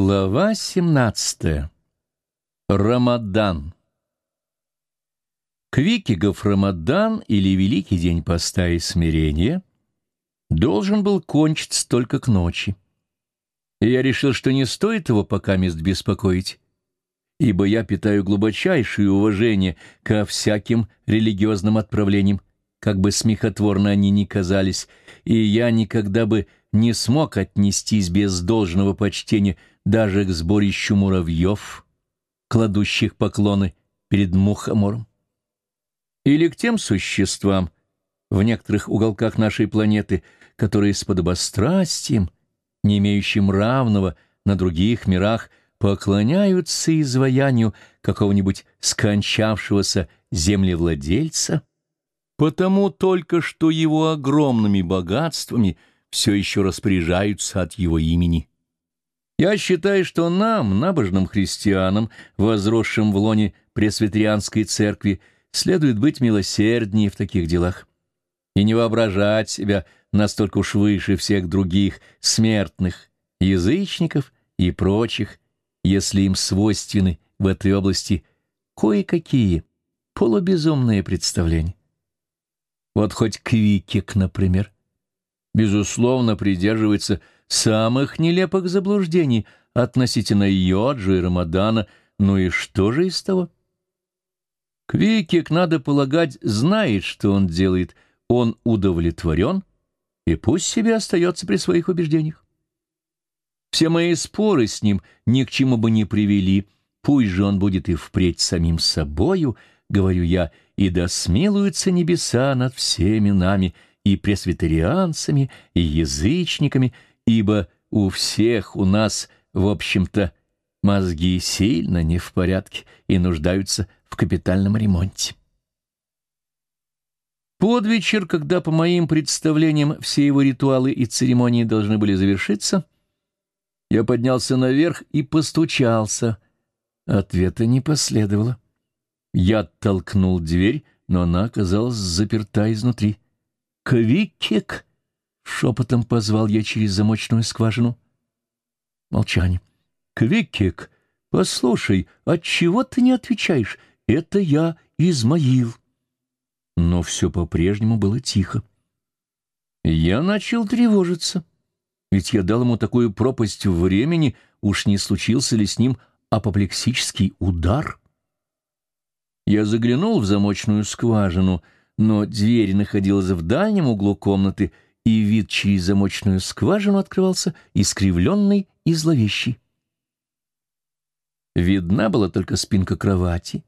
Глава 17. Рамадан. Квикигов Рамадан или Великий день поста и смирения должен был кончиться только к ночи. И я решил, что не стоит его пока мест беспокоить, ибо я питаю глубочайшее уважение ко всяким религиозным отправлениям, как бы смехотворно они ни казались, и я никогда бы не смог отнестись без должного почтения даже к сборищу муравьев, кладущих поклоны перед мухомором. Или к тем существам в некоторых уголках нашей планеты, которые с подобострастием, не имеющим равного на других мирах, поклоняются изваянию какого-нибудь скончавшегося землевладельца, потому только что его огромными богатствами все еще распоряжаются от его имени. Я считаю, что нам, набожным христианам, возросшим в лоне пресвитерианской церкви, следует быть милосерднее в таких делах и не воображать себя настолько уж выше всех других смертных, язычников и прочих, если им свойственны в этой области кое-какие полубезумные представления. Вот хоть Квикик, например, безусловно, придерживается самых нелепых заблуждений относительно Йоджи и Рамадана, ну и что же из того? Квикик, надо полагать, знает, что он делает, он удовлетворен, и пусть себе остается при своих убеждениях. Все мои споры с ним ни к чему бы не привели, пусть же он будет и впредь самим собою, говорю я, и да смилуются небеса над всеми нами, и пресвитерианцами, и язычниками, ибо у всех у нас, в общем-то, мозги сильно не в порядке и нуждаются в капитальном ремонте. Под вечер, когда по моим представлениям все его ритуалы и церемонии должны были завершиться, я поднялся наверх и постучался. Ответа не последовало. Я толкнул дверь, но она оказалась заперта изнутри. «Квикик!» Шепотом позвал я через замочную скважину. Молчание. «Квикик, послушай, отчего ты не отвечаешь? Это я, Измаил». Но все по-прежнему было тихо. Я начал тревожиться. Ведь я дал ему такую пропасть времени, уж не случился ли с ним апоплексический удар? Я заглянул в замочную скважину, но дверь находилась в дальнем углу комнаты — и вид через замочную скважину открывался искривленный и зловещий. Видна была только спинка кровати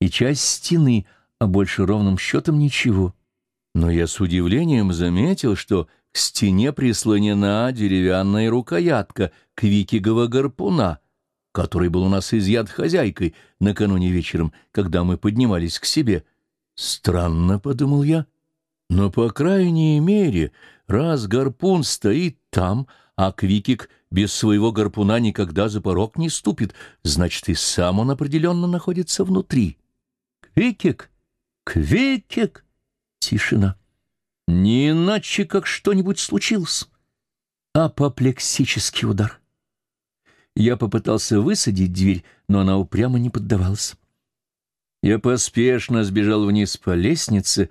и часть стены, а больше ровным счетом ничего. Но я с удивлением заметил, что к стене прислонена деревянная рукоятка квикигового гарпуна, который был у нас изъят хозяйкой накануне вечером, когда мы поднимались к себе. «Странно», — подумал я, — но, по крайней мере, раз гарпун стоит там, а Квикик без своего гарпуна никогда за порог не ступит, значит, и сам он определенно находится внутри. Квикик! Квикик! Тишина. Не иначе, как что-нибудь случилось. Апоплексический удар. Я попытался высадить дверь, но она упрямо не поддавалась. Я поспешно сбежал вниз по лестнице и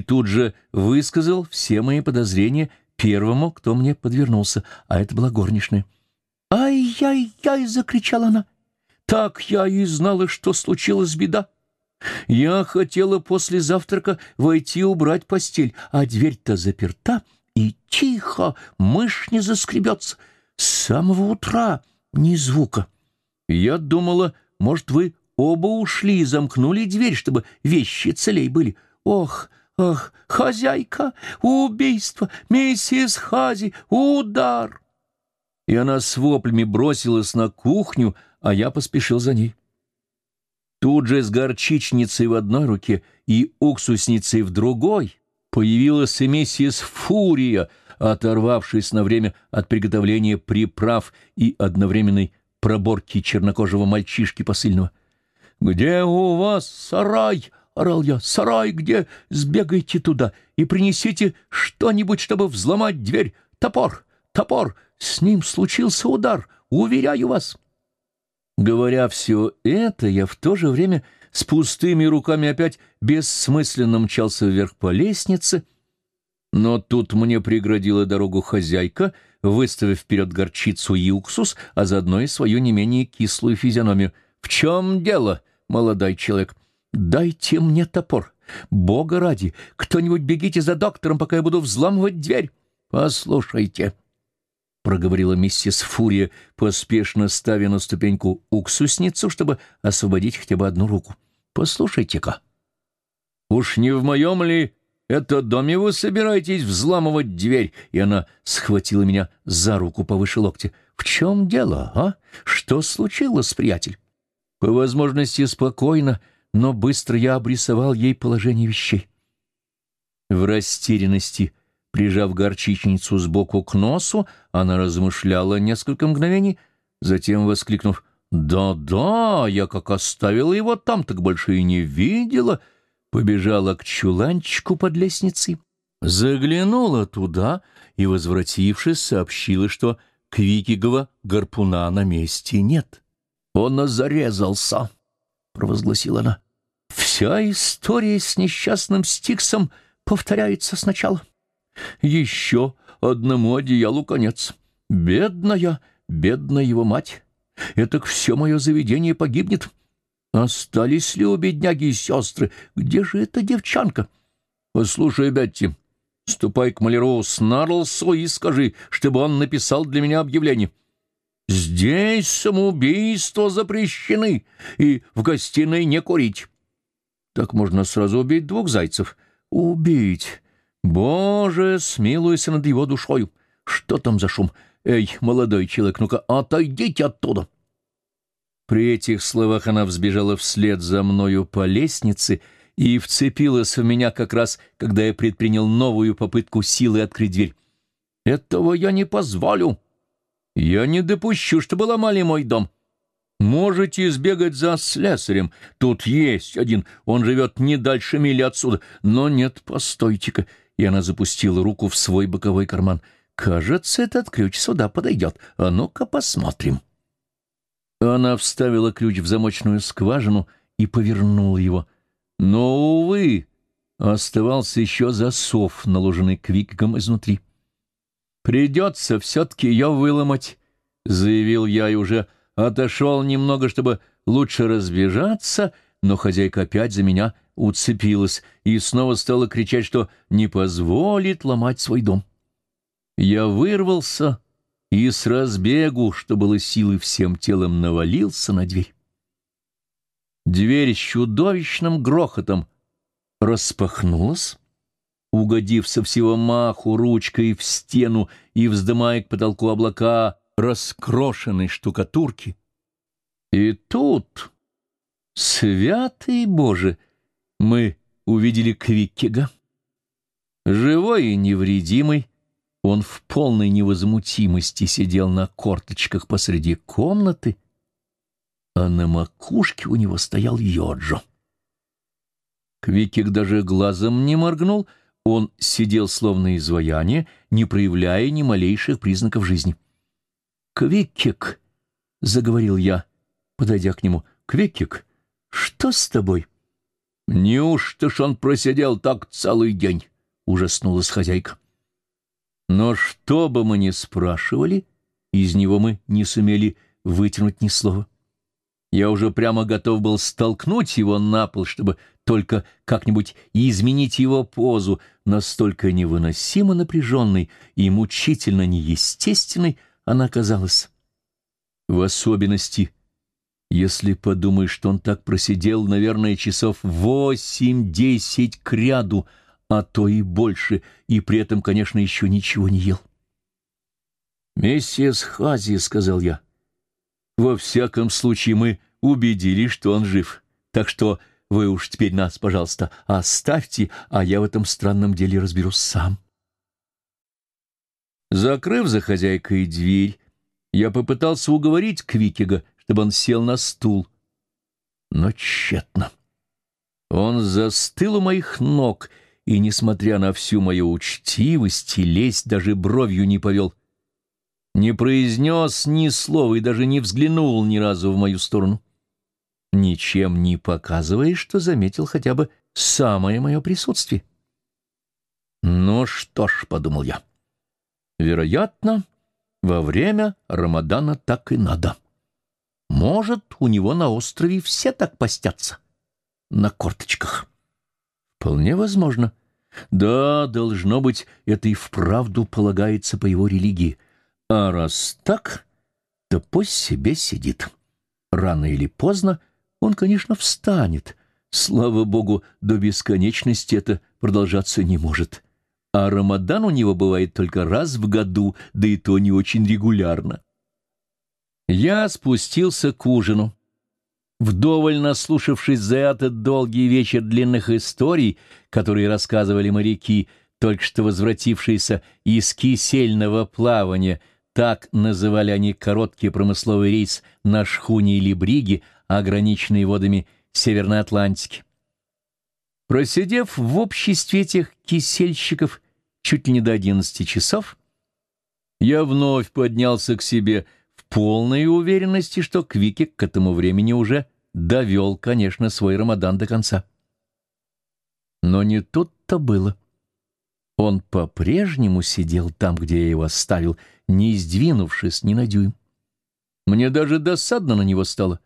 тут же высказал все мои подозрения первому, кто мне подвернулся, а это была горничная. «Ай-яй-яй!» — закричала она. «Так я и знала, что случилась беда. Я хотела после завтрака войти убрать постель, а дверь-то заперта, и тихо, мышь не заскребется. С самого утра ни звука. Я думала, может, вы оба ушли и замкнули дверь, чтобы вещи целей были. Ох, «Ах, хозяйка! Убийство! Миссис Хази! Удар!» И она с воплями бросилась на кухню, а я поспешил за ней. Тут же с горчичницей в одной руке и уксусницей в другой появилась и миссис Фурия, оторвавшись на время от приготовления приправ и одновременной проборки чернокожего мальчишки посыльного. «Где у вас сарай?» Орал я. «Сарай где? Сбегайте туда и принесите что-нибудь, чтобы взломать дверь. Топор! Топор! С ним случился удар! уверяю вас. Говоря все это, я в то же время с пустыми руками опять бессмысленно мчался вверх по лестнице, но тут мне преградила дорогу хозяйка, выставив вперед горчицу и уксус, а заодно и свою не менее кислую физиономию. «В чем дело, молодой человек? Дайте мне топор. Бога ради, кто-нибудь бегите за доктором, пока я буду взламывать дверь. Послушайте» проговорила миссис Фурия, поспешно ставя на ступеньку уксусницу, чтобы освободить хотя бы одну руку. «Послушайте-ка, уж не в моем ли это доме вы собираетесь взламывать дверь?» И она схватила меня за руку повыше локтя. «В чем дело, а? Что случилось, приятель?» По возможности спокойно, но быстро я обрисовал ей положение вещей. В растерянности Прижав горчичницу сбоку к носу, она размышляла несколько мгновений, затем, воскликнув «Да-да, я как оставила его там, так больше и не видела», побежала к чуланчику под лестницей, заглянула туда и, возвратившись, сообщила, что Квикигова гарпуна на месте нет. «Он зарезался», — провозгласила она. «Вся история с несчастным Стиксом повторяется сначала». Еще одному одеялу конец. Бедная, бедная его мать. Это все мое заведение погибнет. Остались ли у бедняги и сестры? Где же эта девчонка? Послушай, Бетти, ступай к маляру Снарлсу и скажи, чтобы он написал для меня объявление. Здесь самоубийства запрещены, и в гостиной не курить. Так можно сразу убить двух зайцев. Убить. Боже, смилуйся над его душою! Что там за шум? Эй, молодой человек, ну-ка, отойдите оттуда!» При этих словах она взбежала вслед за мною по лестнице и вцепилась в меня как раз, когда я предпринял новую попытку силы открыть дверь. «Этого я не позволю! Я не допущу, чтобы ломали мой дом!» Можете сбегать за слесарем. Тут есть один, он живет не дальше мили отсюда. Но нет, постойте-ка, и она запустила руку в свой боковой карман. «Кажется, этот ключ сюда подойдет. А ну-ка посмотрим». Она вставила ключ в замочную скважину и повернула его. Но, увы, оставался еще засов, наложенный квиком изнутри. «Придется все-таки ее выломать», — заявил я и уже отошел немного, чтобы лучше разбежаться, но хозяйка опять за меня уцепилась и снова стала кричать, что не позволит ломать свой дом. Я вырвался и с разбегу, что было силы всем телом, навалился на дверь. Дверь с чудовищным грохотом распахнулась, угодив со всего маху ручкой в стену и вздымая к потолку облака раскрошенной штукатурки. И тут, святый Боже, мы увидели Квиккега. Живой и невредимый, он в полной невозмутимости сидел на корточках посреди комнаты, а на макушке у него стоял Йоджо. Квикик даже глазом не моргнул, он сидел словно изваяние, не проявляя ни малейших признаков жизни. «Квикик!» — заговорил я, подойдя к нему. «Квикик, что с тобой?» «Неужто ж он просидел так целый день?» — ужаснулась хозяйка. Но что бы мы ни спрашивали, из него мы не сумели вытянуть ни слова. Я уже прямо готов был столкнуть его на пол, чтобы только как-нибудь изменить его позу, настолько невыносимо напряженной и мучительно неестественной она казалась. В особенности если подумаешь, что он так просидел, наверное, часов восемь-десять кряду, а то и больше, и при этом, конечно, еще ничего не ел. «Миссис Хази», — сказал я, — «во всяком случае мы убедились, что он жив, так что вы уж теперь нас, пожалуйста, оставьте, а я в этом странном деле разберусь сам». Закрыв за хозяйкой дверь, я попытался уговорить Квикига, чтобы он сел на стул. Но тщетно. Он застыл у моих ног, и, несмотря на всю мою учтивость и лесть, даже бровью не повел. не произнес ни слова и даже не взглянул ни разу в мою сторону, ничем не показывая, что заметил хотя бы самое мое присутствие. «Ну что ж», — подумал я, — «вероятно, во время Рамадана так и надо. Может, у него на острове все так постятся, на корточках. Вполне возможно. Да, должно быть, это и вправду полагается по его религии. А раз так, то пусть себе сидит. Рано или поздно он, конечно, встанет. Слава богу, до бесконечности это продолжаться не может. А Рамадан у него бывает только раз в году, да и то не очень регулярно. Я спустился к ужину. Вдоволь наслушавшись за этот долгий вечер длинных историй, которые рассказывали моряки, только что возвратившиеся из кисельного плавания, так называли они короткий промысловый рейс на шхуне или бриге, ограниченный водами Северной Атлантики. Просидев в обществе этих кисельщиков чуть ли не до одиннадцати часов, я вновь поднялся к себе в полной уверенности, что Квикик к этому времени уже довел, конечно, свой Рамадан до конца. Но не тут-то было. Он по-прежнему сидел там, где я его оставил, не сдвинувшись ни на дюйм. Мне даже досадно на него стало.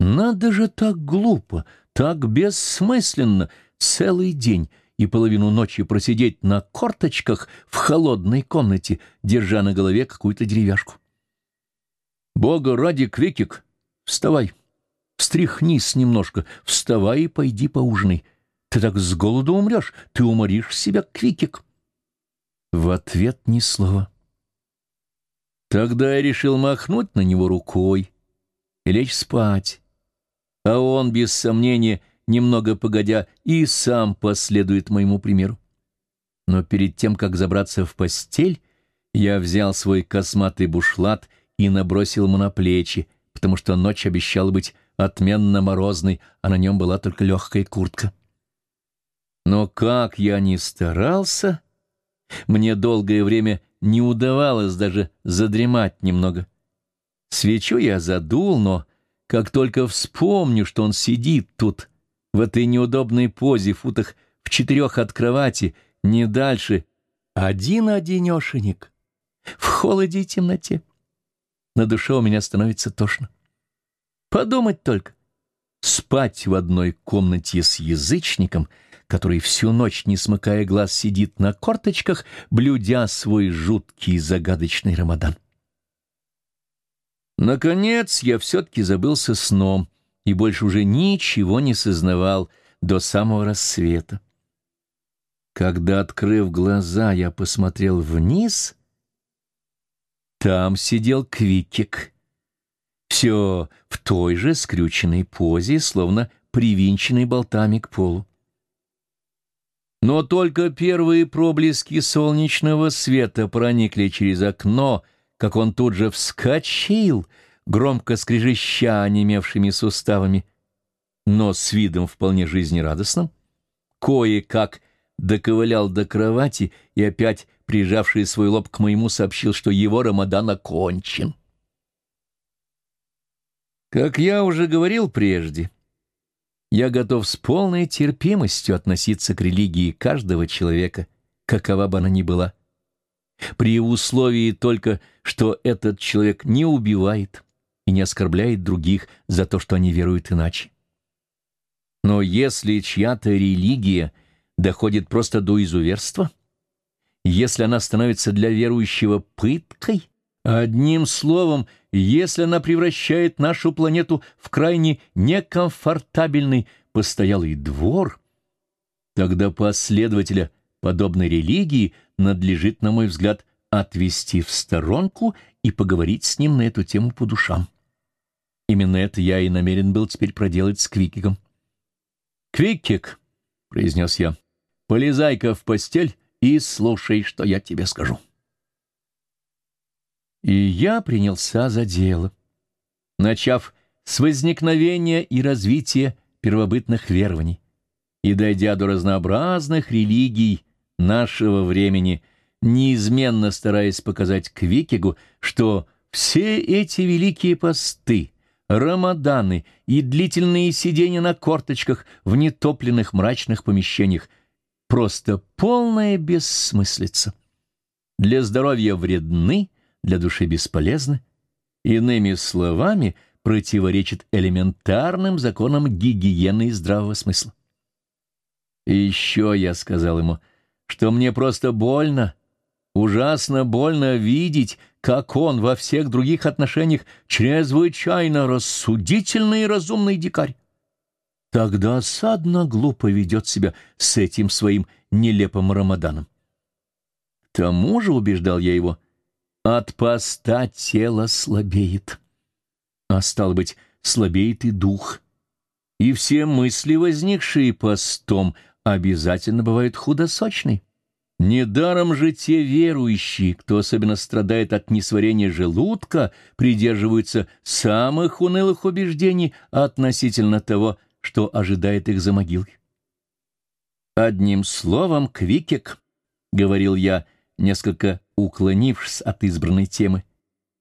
Надо же так глупо, так бессмысленно целый день и половину ночи просидеть на корточках в холодной комнате, держа на голове какую-то деревяшку. Бога ради, Квикик, вставай, встряхнись немножко, вставай и пойди поужинай. Ты так с голоду умрешь, ты уморишь себя, Квикик. В ответ ни слова. Тогда я решил махнуть на него рукой и лечь спать. А он, без сомнения, немного погодя, и сам последует моему примеру. Но перед тем, как забраться в постель, я взял свой косматый бушлат и набросил ему на плечи, потому что ночь обещала быть отменно морозной, а на нем была только легкая куртка. Но как я ни старался, мне долгое время не удавалось даже задремать немного. Свечу я задул, но как только вспомню, что он сидит тут, в этой неудобной позе, футах в четырех от кровати, не дальше, один-одинешенек, в холоде и темноте. На душе у меня становится тошно. Подумать только. Спать в одной комнате с язычником, который всю ночь, не смыкая глаз, сидит на корточках, блюдя свой жуткий загадочный рамадан. Наконец я все-таки забылся сном и больше уже ничего не сознавал до самого рассвета. Когда, открыв глаза, я посмотрел вниз, там сидел Квикик. Все в той же скрюченной позе, словно привинченный болтами к полу. Но только первые проблески солнечного света проникли через окно, как он тут же вскочил — громко скрежеща онемевшими суставами, но с видом вполне жизнерадостным, кое-как доковылял до кровати и опять, прижавший свой лоб к моему, сообщил, что его Рамадан окончен. Как я уже говорил прежде, я готов с полной терпимостью относиться к религии каждого человека, какова бы она ни была, при условии только, что этот человек не убивает, и не оскорбляет других за то, что они веруют иначе. Но если чья-то религия доходит просто до изуверства, если она становится для верующего пыткой, одним словом, если она превращает нашу планету в крайне некомфортабельный постоялый двор, тогда последователя подобной религии надлежит, на мой взгляд, отвести в сторонку и поговорить с ним на эту тему по душам. Именно это я и намерен был теперь проделать с Квикиком. «Квикик», — произнес я, — «полезай-ка в постель и слушай, что я тебе скажу». И я принялся за дело, начав с возникновения и развития первобытных верований и дойдя до разнообразных религий нашего времени, неизменно стараясь показать Квикигу, что все эти великие посты, рамаданы и длительные сидения на корточках в нетопленных мрачных помещениях — просто полная бессмыслица. Для здоровья вредны, для души бесполезны. Иными словами, противоречит элементарным законам гигиены и здравого смысла. И еще я сказал ему, что мне просто больно, ужасно больно видеть, как он во всех других отношениях чрезвычайно рассудительный и разумный дикарь. Тогда садно глупо ведет себя с этим своим нелепым Рамаданом. К тому же, убеждал я его, от поста тело слабеет, а стало быть, слабеет и дух, и все мысли, возникшие постом, — обязательно бывают худосочны. Недаром же те верующие, кто особенно страдает от несварения желудка, придерживаются самых унылых убеждений относительно того, что ожидает их за могилой. «Одним словом, Квикек», — говорил я, несколько уклонившись от избранной темы,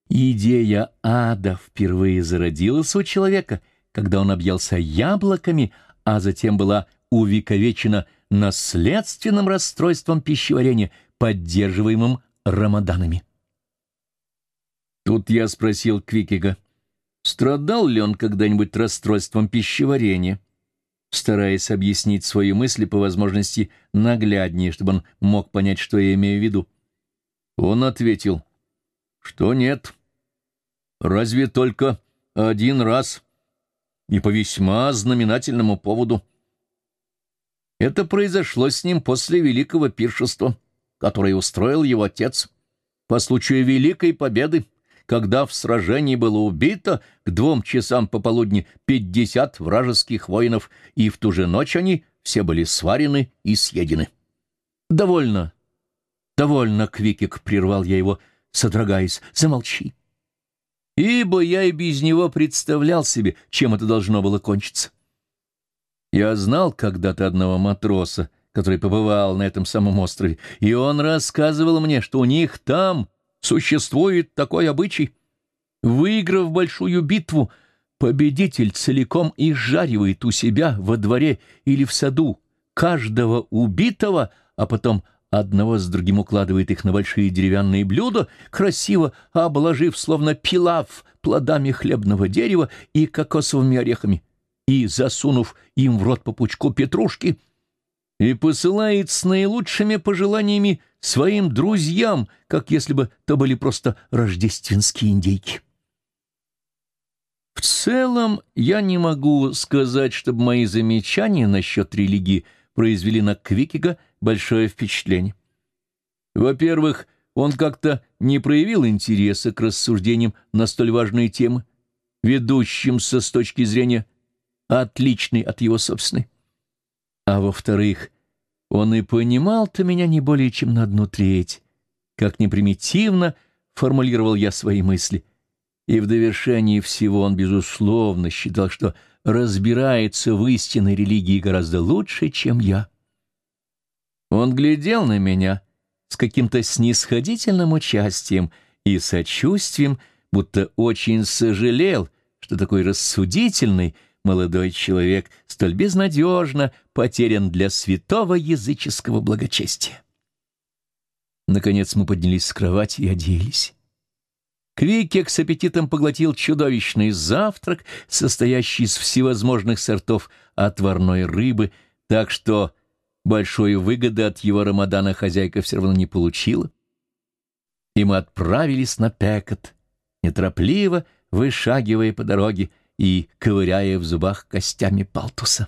«идея ада впервые зародилась у человека, когда он объелся яблоками, а затем была увековечено наследственным расстройством пищеварения, поддерживаемым рамаданами. Тут я спросил Квикига, страдал ли он когда-нибудь расстройством пищеварения, стараясь объяснить свои мысли по возможности нагляднее, чтобы он мог понять, что я имею в виду. Он ответил, что нет, разве только один раз и по весьма знаменательному поводу — это произошло с ним после великого пиршества, которое устроил его отец, по случаю Великой Победы, когда в сражении было убито к двум часам пополудни пятьдесят вражеских воинов, и в ту же ночь они все были сварены и съедены. «Довольно, довольно, Квикик», — прервал я его, содрогаясь, — «замолчи». Ибо я и без него представлял себе, чем это должно было кончиться. Я знал когда-то одного матроса, который побывал на этом самом острове, и он рассказывал мне, что у них там существует такой обычай. Выиграв большую битву, победитель целиком изжаривает у себя во дворе или в саду каждого убитого, а потом одного с другим укладывает их на большие деревянные блюда, красиво обложив, словно пилав, плодами хлебного дерева и кокосовыми орехами и, засунув им в рот по пучку петрушки, и посылает с наилучшими пожеланиями своим друзьям, как если бы то были просто рождественские индейки. В целом, я не могу сказать, чтобы мои замечания насчет религии произвели на Квикига большое впечатление. Во-первых, он как-то не проявил интереса к рассуждениям на столь важные темы, ведущимся с точки зрения отличный от его собственной. А во-вторых, он и понимал-то меня не более чем на одну треть, как непримитивно формулировал я свои мысли. И в довершении всего он, безусловно, считал, что разбирается в истинной религии гораздо лучше, чем я. Он глядел на меня с каким-то снисходительным участием и сочувствием, будто очень сожалел, что такой рассудительный — молодой человек столь безнадежно потерян для святого языческого благочестия. Наконец мы поднялись с кровати и оделись. Квикек с аппетитом поглотил чудовищный завтрак, состоящий из всевозможных сортов отварной рыбы, так что большой выгоды от его рамадана хозяйка все равно не получила. И мы отправились на Пекот, неторопливо вышагивая по дороге, и ковыряя в зубах костями палтуса.